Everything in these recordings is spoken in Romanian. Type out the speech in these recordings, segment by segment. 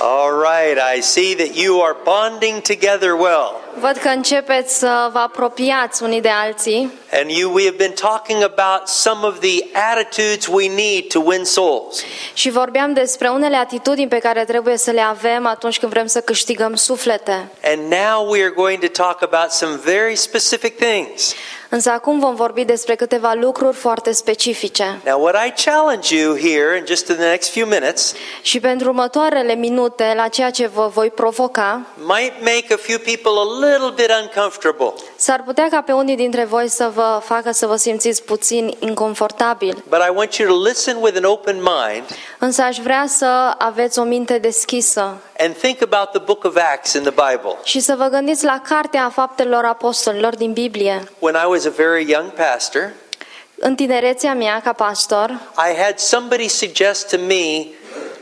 All right, I see that you are bonding together well. Văd că începeți să vă apropiați unii de alții And you we have been talking about some of the attitudes we need to win souls. și vorbeam despre unele atitudini pe care trebuie să le avem atunci când vrem să câștigăm suflete. And now we are going to talk about some very specific things. Însă acum vom vorbi despre câteva lucruri foarte specifice. Now, what I challenge you here in just in the next few minutes Și pentru următoarele minute, la ceea ce vă voi provoca, might make a few people a little bit uncomfortable. s-ar putea ca pe unii dintre voi să vă facă să vă simțiți puțin inconfortabil. But I want you to listen with an open mind Însă aș vrea să aveți o minte deschisă and think about the book of Acts in the Bible. și să vă gândiți la cartea faptelor apostolilor din Biblie. When I was a very young pastor, În tinerețea mea ca pastor, I had somebody suggest to me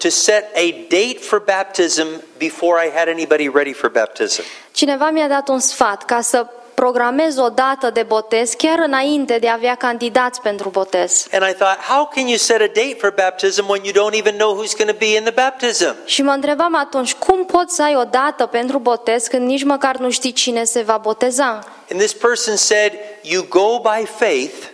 to set a date for baptism before I had anybody ready for baptism. cineva mi-a dat un sfat ca să programez o dată de botez chiar înainte de a avea candidați pentru botez. And I thought, how can you set a date for baptism when you don't even know who's going to be in the baptism? Și mă întrebam atunci, cum poți să ai o dată pentru botez când nici măcar nu știi cine se va boteza? And this person said, You go by faith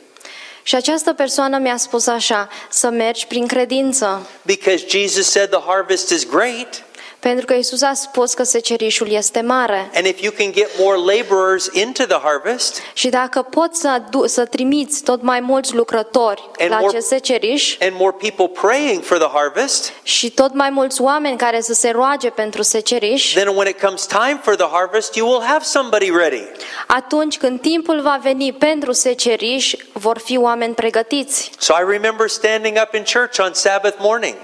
Și această persoană mi-a spus așa, să mergi prin credință, because Jesus said the harvest is great. Pentru că Isus a spus că secerișul este mare. And if you can get more laborers into the harvest Și dacă poți să, adu- să trimiți tot mai mulți lucrători And la more- acest seceriș and more people praying for the harvest, și tot mai mulți oameni care să se roage pentru seceriș, then when it comes time for the harvest, you will have somebody ready. atunci când timpul va veni pentru seceriș, vor fi oameni pregătiți. So I remember standing up in church on Sabbath morning.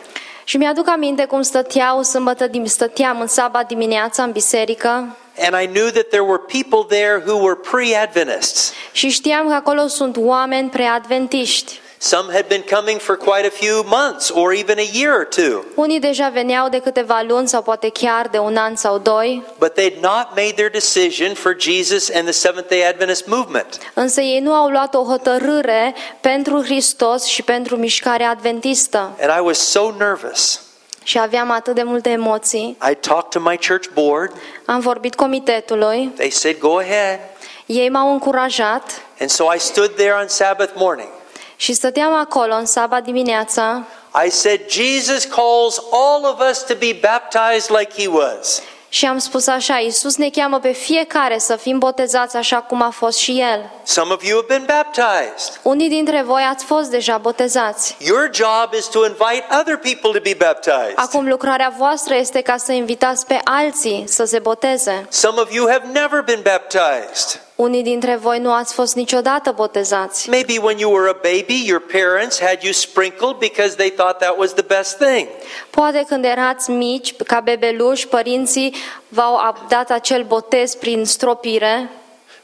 Și mi-aduc aminte cum stăteau sâmbătă, dim- stăteam în sabat dimineața în biserică And I knew that there were people there who were pre Adventists. și știam că acolo sunt oameni preadventiști. Some had been coming for quite a few months or even a year or two, Unii deja veneau de câteva luni sau poate chiar de un an sau doi, but they'd not made their decision for Jesus and the Seventh day Adventist movement. însă ei nu au luat o hotărâre pentru Hristos și pentru mișcarea adventistă. And I was so nervous. Și aveam atât de multe emoții. I talked to my church board. Am vorbit comitetului, They said, Go ahead. ei m-au încurajat And so I stood there on Sabbath morning. Și stăteam acolo în sabat dimineața I said, Jesus calls all of us to be baptized like he was. și am spus așa, Iisus ne cheamă pe fiecare să fim botezați așa cum a fost și El. Some of you have been baptized. Unii dintre voi ați fost deja botezați. Your job is to invite other people to be baptized. Acum lucrarea voastră este ca să invitați pe alții să se boteze. Some of you have never been baptized. Unii dintre voi nu ați fost niciodată botezați. Maybe when you were a baby, your parents had you sprinkled because they thought that was the best thing. Poate când erați mici, ca bebeluși, părinții v-au dat acel botez prin stropire,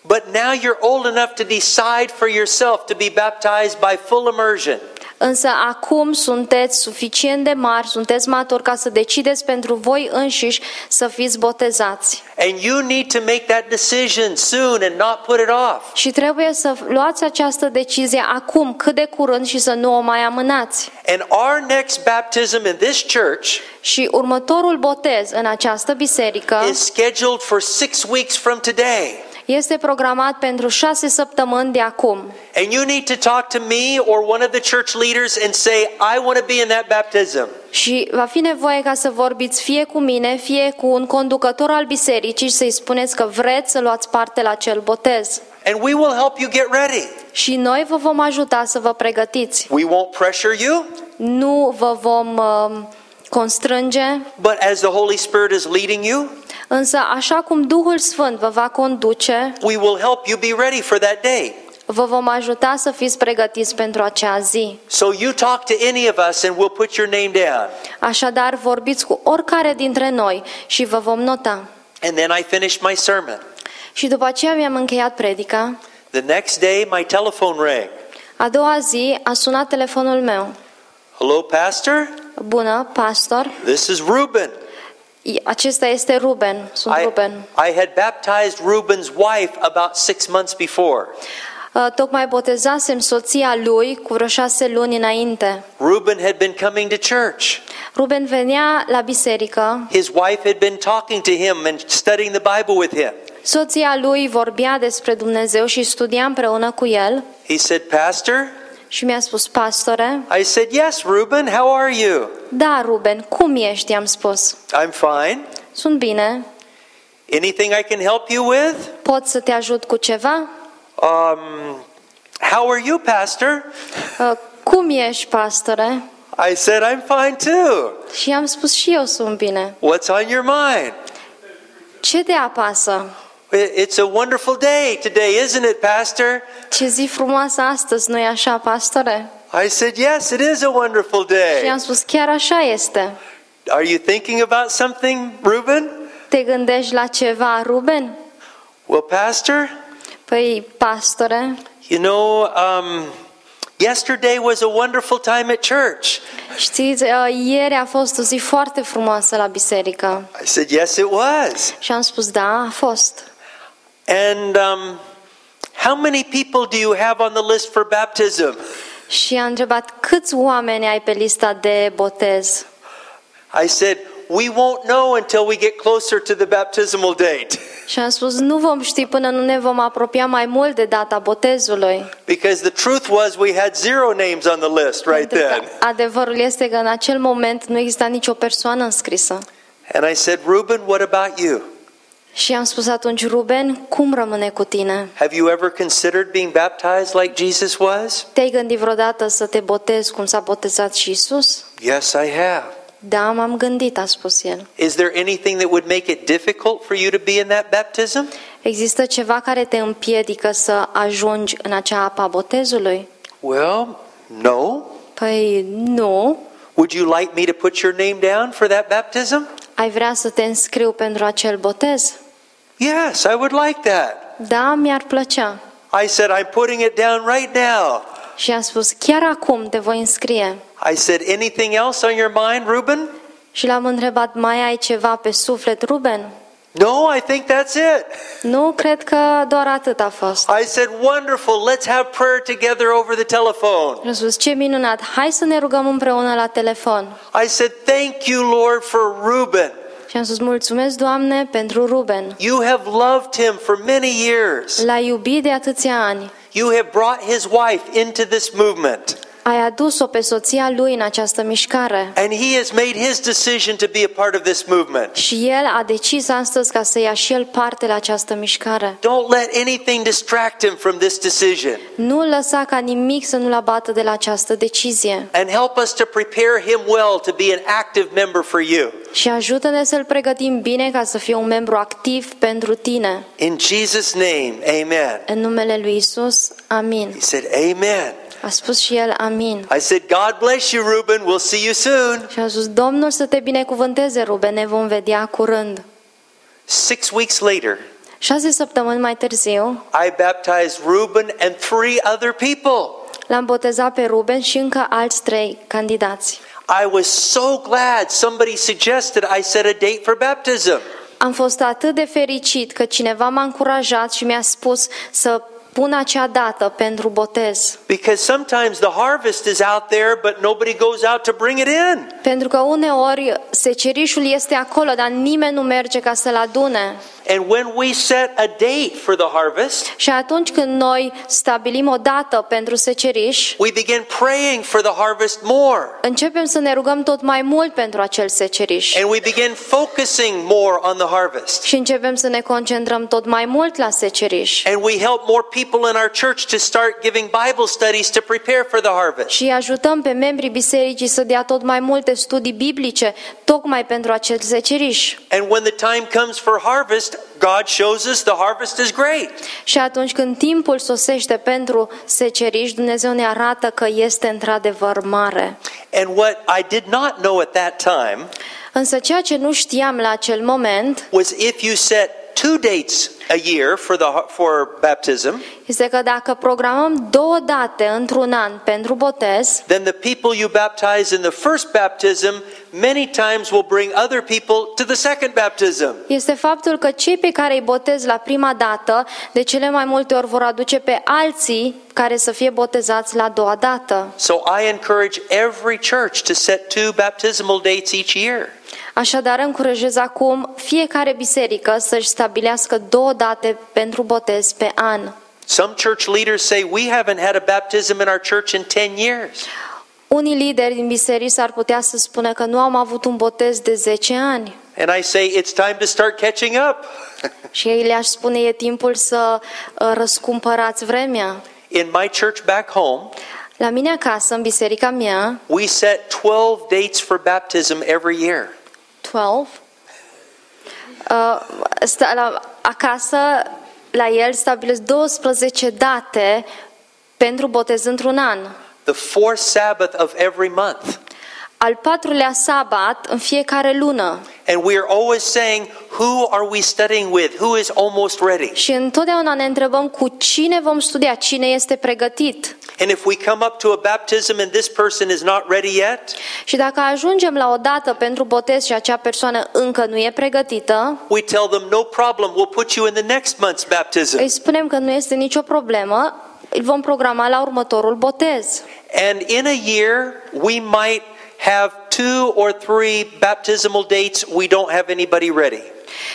But now you're old enough to decide for yourself to be baptized by full immersion. Însă acum sunteți suficient de mari, sunteți maturi ca să decideți pentru voi înșiși să fiți botezați. And you need to make that decision soon and not put it off. Și trebuie să luați această decizie acum, cât de curând și să nu o mai amânați. And our next baptism in this church Și următorul botez în această biserică is scheduled for six weeks from today. Este programat pentru șase săptămâni de acum. And you need to talk to me or one of the church leaders and say, I want to be in that baptism. Și va fi nevoie ca să vorbiți fie cu mine, fie cu un conducător al bisericii și să-i spuneți că vreți să luați parte la acel botez. And we will help you get ready. Și noi vă vom ajuta să vă pregătiți. We won't pressure you, Nu vă vom uh, constrânge, but as the Holy Spirit is leading you, însă așa cum Duhul Sfânt vă va conduce, we will help you be ready for that day. vă vom ajuta să fiți pregătiți pentru acea zi. So you talk to any of us and we'll put your name down. Așadar, vorbiți cu oricare dintre noi și vă vom nota. And then I finish my sermon. Și după aceea mi-am încheiat predica. The next day, my telephone rang. A doua zi a sunat telefonul meu. Hello, Pastor? Bună, pastor. This is Reuben. Acesta este Ruben. Sunt I, Ruben. I had baptized Reuben's wife about six months before. Uh, Tocmai botezasem soția lui cu vreo șase luni înainte. Reuben had been coming to church. Ruben venea la biserică, His wife had been talking to him and studying the Bible with him. soția lui vorbea despre Dumnezeu și studia împreună cu el He said, Pastor, și mi-a spus, pastore, I said, Yes, Reuben, how are you? da, Ruben, cum ești, i-am spus. I'm fine. Sunt bine, Anything I can help you with? pot să te ajut cu ceva? Um, how are you, Pastor? Uh, Cum ești, pastore? I said, I'm fine too. Și i-am spus și eu sunt bine. What's on your mind? Ce te apasă? I- It's a wonderful day today, isn't it, Pastor? Ce zi frumoasă astăzi, nu-i așa, pastore? I said, Yes, it is a wonderful Și day. i-am spus, chiar așa este. Are you thinking about something, Reuben? Te gândești la ceva, Ruben? Well, Pastor, Păi, pastore, you know, um, yesterday was a wonderful time at church. știți, uh, ieri a fost o zi foarte frumoasă la biserică. I said, Yes, it was. Și am spus, da, a fost. And um, how many people do you have on the list for baptism? Și a întrebat, câți oameni ai pe lista de botez? I said, We won't know until we get closer to the baptismal date. Și am spus, nu vom ști până nu ne vom apropia mai mult de data botezului. Because the truth was, we had zero names on the list right Pentru că then. adevărul este că în acel moment nu exista nicio persoană înscrisă. And I said, Reuben, what about you? Și am spus atunci, Ruben, cum rămâne cu tine? Have you ever considered being baptized like Jesus was? Te-ai gândit vreodată să te botezi cum s-a botezat și Isus? Yes, I have. Da, m-am gândit, a spus el. Is there anything that would make it difficult for you to be in that baptism? Există ceva care te împiedică să ajungi în acea apă a botezului? Well, no. Păi nu. Would you like me to put your name down for that baptism? Ai vrea să te înscriu pentru acel botez? Yes, I would like that. Da, mi-ar plăcea. I said, I'm putting it down right now. Și a spus, chiar acum te voi înscrie. I said, anything else on your mind, Reuben? Și l-am întrebat, mai ai ceva pe suflet, Ruben? No, I think that's it. Nu, cred că doar atât a fost. I said, wonderful. Let's have prayer together over the telephone. Și a spus, ce minunat, hai să ne rugăm împreună la telefon. I said, thank you, Lord, for Reuben. Și am spus, mulțumesc, Doamne, pentru Ruben. You have loved him for many years. L-ai iubit de atâția ani. You have brought his wife into this movement. Ai adus-o pe soția lui în această mișcare. And he has made his decision to be a part of this movement. Și el a decis astăzi ca să ia și el parte la această mișcare. Don't let anything distract him from this decision. Nu lăsa ca nimic să nu-l abată de la această decizie. And help us to prepare him well to be an active member for you. Și ajută-ne să-l pregătim bine ca să fie un membru activ pentru tine. In Jesus' name, amen. În numele lui Isus, amin. He said, Amen. A spus și el amin. I said, God bless you, Reuben. We'll see you soon. Și a spus, Domnul să te binecuvânteze, Ruben, ne vom vedea curând. Six weeks later, Șase săptămâni mai târziu, I baptized Reuben and three other people. l-am botezat pe Ruben și încă alți trei candidați. I was so glad somebody suggested I set a date for baptism. Am fost atât de fericit că cineva m-a încurajat și mi-a spus să pun acea dată pentru botez. Because sometimes the harvest is out there, but nobody goes out to bring it in. Pentru că uneori secerișul este acolo, dar nimeni nu merge ca să-l adune. And when we set a date for the harvest, Și atunci când noi stabilim o dată pentru seceriș, we begin praying for the harvest more. începem să ne rugăm tot mai mult pentru acel seceriș. And we begin focusing more on the harvest. Și începem să ne concentrăm tot mai mult la seceriș. And we help more people in our church to start giving Bible studies to prepare for the harvest. Și îi ajutăm pe membrii bisericii să dea tot mai multe studii biblice, tocmai pentru acel seceriș. And when the time comes for harvest, God shows us the harvest is great. Și atunci când timpul sosește pentru seceriș, Dumnezeu ne arată că este într-adevăr mare. And what I did not know at that time Însă ceea ce nu știam la acel moment was if you set two dates a year for the for baptism, este că dacă programăm două date într-un an pentru botez, then the people you baptize in the first baptism many times will bring other people to the second baptism. este faptul că cei pe care îi botez la prima dată, de cele mai multe ori vor aduce pe alții care să fie botezați la a doua dată. So I encourage every church to set two baptismal dates each year. Așadar, încurajez acum fiecare biserică să-și stabilească două date pentru botez pe an. Some church leaders say we haven't had a baptism in our church in 10 years. Unii lideri din biserici s-ar putea să spună că nu am avut un botez de 10 ani. And I say it's time to start catching up. Și ei le-aș spune, e timpul să uh, răscumpărați vremea. In my church back home, La mine acasă, în biserica mea, we set 12 dates for baptism every year. 12, uh, sta, la, acasă, la el stabilesc 12 date pentru botez într-un an. The fourth Sabbath of every month. Al patrulea sabat în fiecare lună. And we are always saying, who are we studying with? Who is almost ready? Și întotdeauna ne întrebăm cu cine vom studia, cine este pregătit. And if we come up to a baptism and this person is not ready yet, Și dacă ajungem la o dată pentru botez și acea persoană încă nu e pregătită, we tell them, no problem, we'll put you in the next month's baptism. îi spunem că nu este nicio problemă, îl vom programa la următorul botez. And in a year, we might have two or three baptismal dates we don't have anybody ready.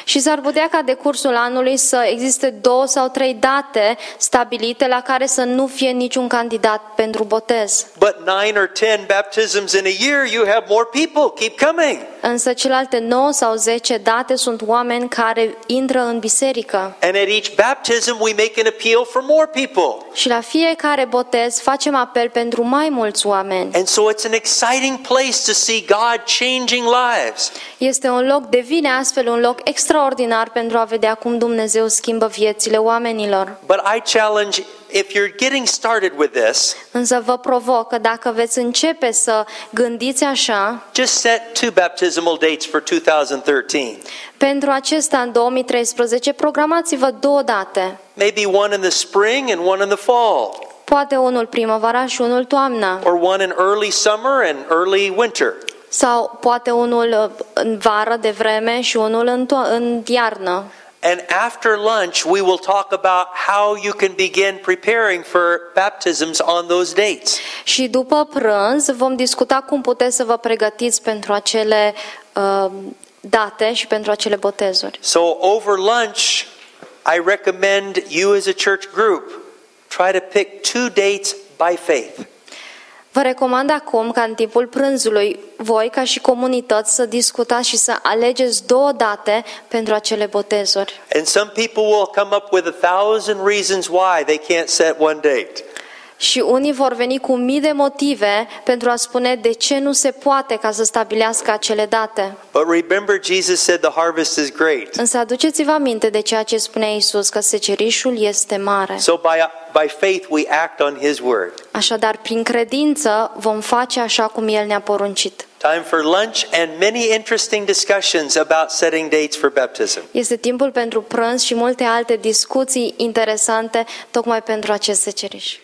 Și s-ar putea ca de cursul anului să existe două sau trei date stabilite la care să nu fie niciun candidat pentru botez. But nine or ten baptisms in a year, you have more people. Keep coming. Însă celelalte 9 sau 10 date sunt oameni care intră în biserică. And at each baptism, we make an appeal for more people. Și la fiecare botez facem apel pentru mai mulți oameni. And so it's an exciting place to see God changing lives. Este un loc, devine astfel un loc extraordinar pentru a vedea cum Dumnezeu schimbă viețile oamenilor. But I challenge if you're getting started with this, Însă vă provoc că dacă veți începe să gândiți așa, just set two baptismal dates for 2013. pentru acest an 2013 programați-vă două date. Maybe one in the spring and one in the fall, Poate unul primăvara și unul toamna. or one in early summer and early winter. Sau poate unul uh, în vară de vreme și unul în, to- în iarnă. And after lunch, we will talk about how you can begin preparing for baptisms on those dates. Și după prânz vom discuta cum puteți să vă pregătiți pentru acele uh, date și pentru acele botezuri. So, over lunch, I recommend you as a church group try to pick two dates by faith. Vă recomand acum ca în timpul prânzului voi ca și comunități să discutați și să alegeți două date pentru acele botezuri. And some people will come up with a thousand reasons why they can't set one date. Și unii vor veni cu mii de motive pentru a spune de ce nu se poate ca să stabilească acele date. But remember, Jesus said the harvest is great. Însă aduceți-vă aminte de ceea ce spunea Isus, că secerișul este mare. So, by, by faith, we act on His word. Așadar, prin credință vom face așa cum El ne-a poruncit. Time for lunch and many interesting discussions about setting dates for baptism. Este timpul pentru prânz și multe alte discuții interesante tocmai pentru acest seceriș.